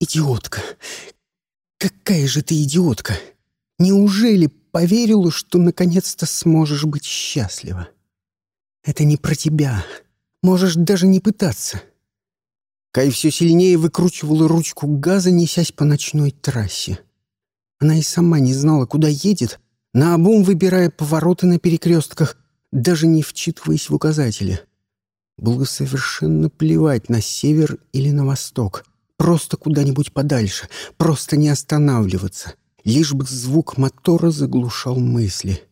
«Идиотка! Какая же ты идиотка! Неужели поверила, что наконец-то сможешь быть счастлива? Это не про тебя. Можешь даже не пытаться». Кай все сильнее выкручивала ручку газа, несясь по ночной трассе. Она и сама не знала, куда едет, наобум выбирая повороты на перекрестках, даже не вчитываясь в указатели. Было совершенно плевать на север или на восток. Просто куда-нибудь подальше, просто не останавливаться, лишь бы звук мотора заглушал мысли.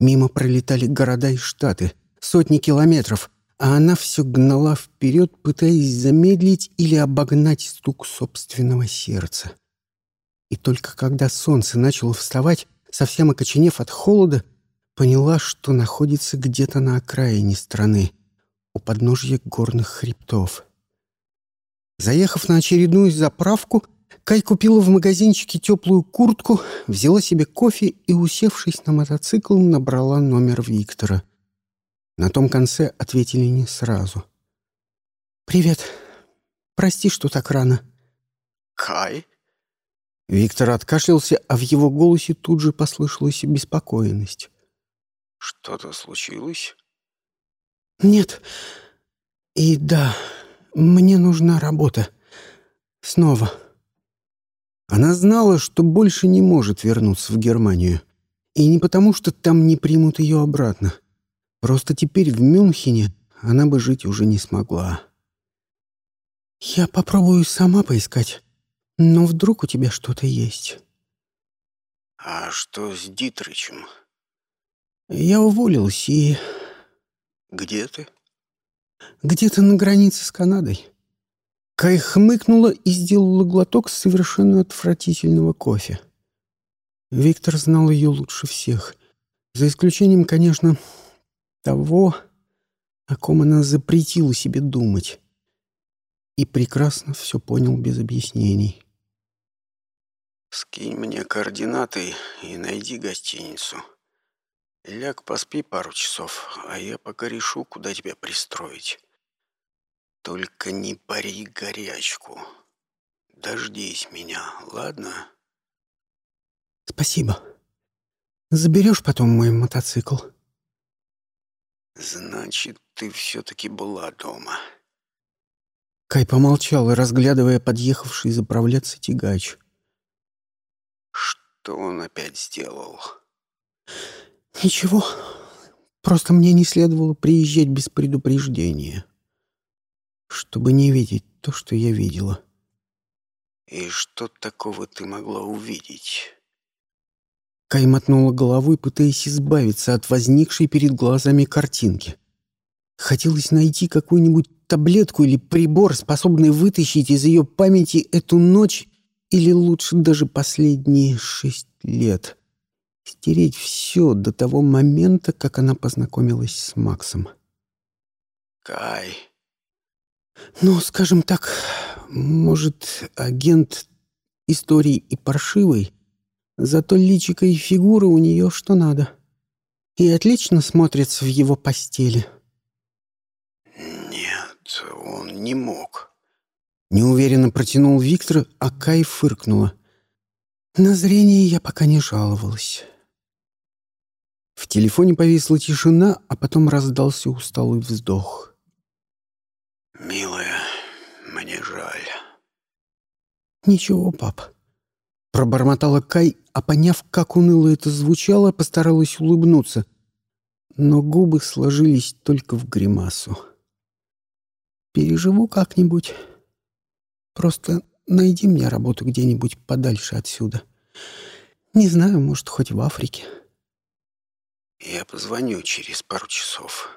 Мимо пролетали города и штаты, сотни километров, а она все гнала вперед, пытаясь замедлить или обогнать стук собственного сердца. И только когда солнце начало вставать, совсем окоченев от холода, поняла, что находится где-то на окраине страны, у подножья горных хребтов. Заехав на очередную заправку, Кай купила в магазинчике теплую куртку, взяла себе кофе и, усевшись на мотоцикл, набрала номер Виктора. На том конце ответили не сразу. «Привет. Прости, что так рано». «Кай?» Виктор откашлялся, а в его голосе тут же послышалась беспокоенность. «Что-то случилось?» «Нет. И да, мне нужна работа. Снова». Она знала, что больше не может вернуться в Германию. И не потому, что там не примут ее обратно. Просто теперь в Мюнхене она бы жить уже не смогла. «Я попробую сама поискать, но вдруг у тебя что-то есть». «А что с Дитричем?» «Я уволился и «Где ты?» «Где-то на границе с Канадой». Кай хмыкнула и сделала глоток совершенно отвратительного кофе. Виктор знал ее лучше всех, за исключением, конечно, того, о ком она запретила себе думать. И прекрасно все понял без объяснений. «Скинь мне координаты и найди гостиницу», Ляг, поспи пару часов, а я пока решу, куда тебя пристроить. Только не пари горячку. Дождись меня, ладно? Спасибо. Заберешь потом мой мотоцикл? Значит, ты все-таки была дома. Кай помолчал, разглядывая подъехавший заправляться тягач. Что он опять сделал? «Ничего. Просто мне не следовало приезжать без предупреждения, чтобы не видеть то, что я видела». «И что такого ты могла увидеть?» Кай мотнула головой, пытаясь избавиться от возникшей перед глазами картинки. Хотелось найти какую-нибудь таблетку или прибор, способный вытащить из ее памяти эту ночь или лучше даже последние шесть лет стереть все до того момента, как она познакомилась с Максом. Кай. Ну, скажем так, может, агент истории и паршивый, зато личико и фигура у нее что надо. И отлично смотрится в его постели. Нет, он не мог. Неуверенно протянул Виктор, а Кай фыркнула. На зрение я пока не жаловалась. В телефоне повисла тишина, а потом раздался усталый вздох. «Милая, мне жаль». «Ничего, пап». Пробормотала Кай, а поняв, как уныло это звучало, постаралась улыбнуться. Но губы сложились только в гримасу. «Переживу как-нибудь. Просто найди мне работу где-нибудь подальше отсюда. Не знаю, может, хоть в Африке». Я позвоню через пару часов.